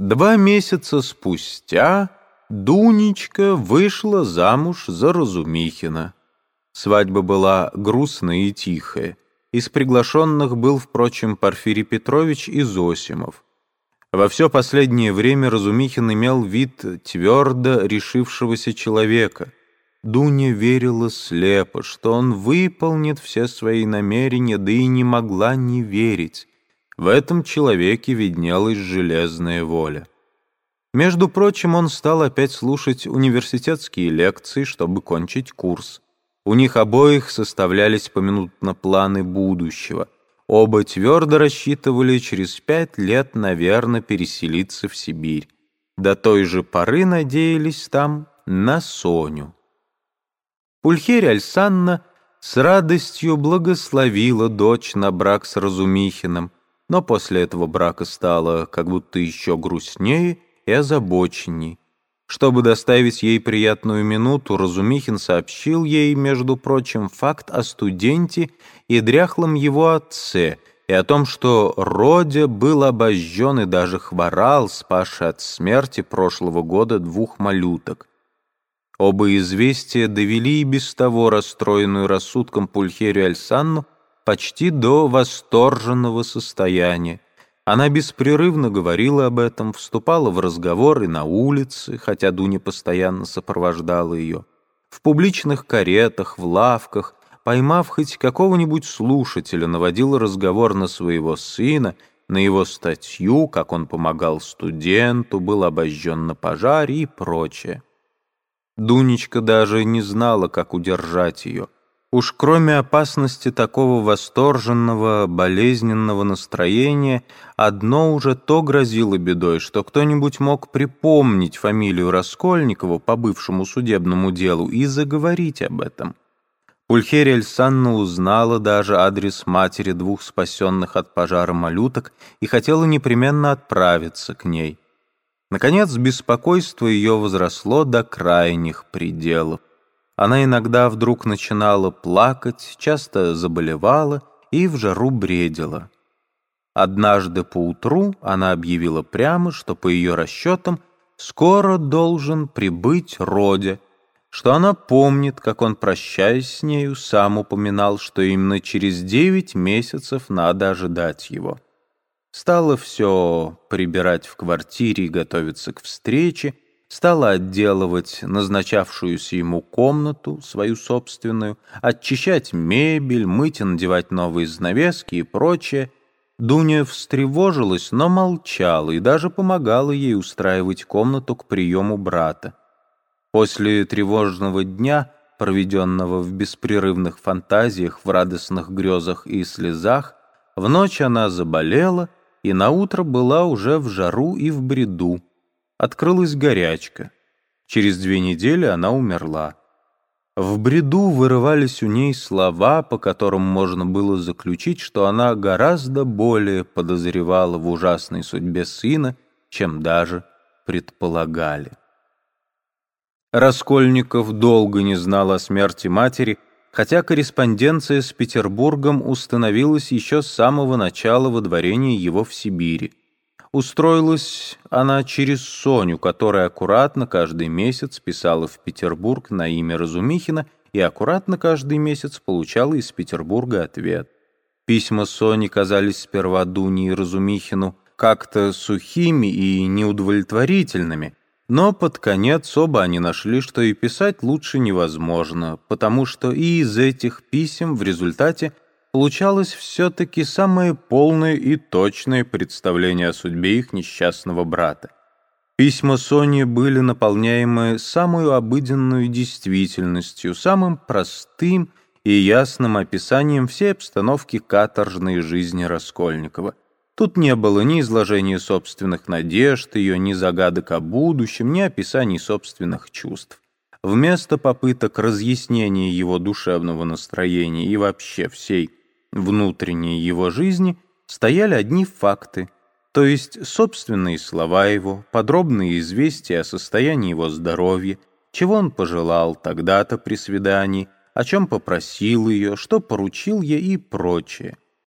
Два месяца спустя Дунечка вышла замуж за Разумихина. Свадьба была грустная и тихая. Из приглашенных был, впрочем, Порфирий Петрович и Зосимов. Во все последнее время Разумихин имел вид твердо решившегося человека. Дуня верила слепо, что он выполнит все свои намерения, да и не могла не верить. В этом человеке виднелась железная воля. Между прочим, он стал опять слушать университетские лекции, чтобы кончить курс. У них обоих составлялись поминутно планы будущего. Оба твердо рассчитывали через пять лет, наверное, переселиться в Сибирь. До той же поры надеялись там на Соню. Пульхерия Альсанна с радостью благословила дочь на брак с Разумихиным, но после этого брака стало как будто еще грустнее и озабоченней. Чтобы доставить ей приятную минуту, Разумихин сообщил ей, между прочим, факт о студенте и дряхлом его отце, и о том, что Родя был обожжен и даже хворал, спасший от смерти прошлого года двух малюток. Оба известия довели и без того расстроенную рассудком Пульхерию Альсанну почти до восторженного состояния. Она беспрерывно говорила об этом, вступала в разговоры на улице, хотя Дуня постоянно сопровождала ее, в публичных каретах, в лавках, поймав хоть какого-нибудь слушателя, наводила разговор на своего сына, на его статью, как он помогал студенту, был обожжен на пожаре и прочее. Дунечка даже не знала, как удержать ее — Уж кроме опасности такого восторженного, болезненного настроения, одно уже то грозило бедой, что кто-нибудь мог припомнить фамилию Раскольникова по бывшему судебному делу и заговорить об этом. Пульхерия Альсанна узнала даже адрес матери двух спасенных от пожара малюток и хотела непременно отправиться к ней. Наконец, беспокойство ее возросло до крайних пределов. Она иногда вдруг начинала плакать, часто заболевала и в жару бредила. Однажды поутру она объявила прямо, что по ее расчетам скоро должен прибыть Родя, что она помнит, как он, прощаясь с нею, сам упоминал, что именно через девять месяцев надо ожидать его. Стала все прибирать в квартире и готовиться к встрече, стала отделывать назначавшуюся ему комнату, свою собственную, очищать мебель, мыть и надевать новые занавески и прочее. Дуня встревожилась, но молчала и даже помогала ей устраивать комнату к приему брата. После тревожного дня, проведенного в беспрерывных фантазиях, в радостных грезах и слезах, в ночь она заболела и наутро была уже в жару и в бреду, открылась горячка. Через две недели она умерла. В бреду вырывались у ней слова, по которым можно было заключить, что она гораздо более подозревала в ужасной судьбе сына, чем даже предполагали. Раскольников долго не знал о смерти матери, хотя корреспонденция с Петербургом установилась еще с самого начала водворения его в Сибири. Устроилась она через Соню, которая аккуратно каждый месяц писала в Петербург на имя Разумихина и аккуратно каждый месяц получала из Петербурга ответ. Письма Сони казались сперва Дуне и Разумихину как-то сухими и неудовлетворительными, но под конец оба они нашли, что и писать лучше невозможно, потому что и из этих писем в результате получалось все-таки самое полное и точное представление о судьбе их несчастного брата. Письма Сони были наполняемы самую обыденную действительностью, самым простым и ясным описанием всей обстановки каторжной жизни Раскольникова. Тут не было ни изложения собственных надежд ее, ни загадок о будущем, ни описаний собственных чувств. Вместо попыток разъяснения его душевного настроения и вообще всей внутренней его жизни стояли одни факты, то есть собственные слова его, подробные известия о состоянии его здоровья, чего он пожелал тогда-то при свидании, о чем попросил ее, что поручил ей и прочее.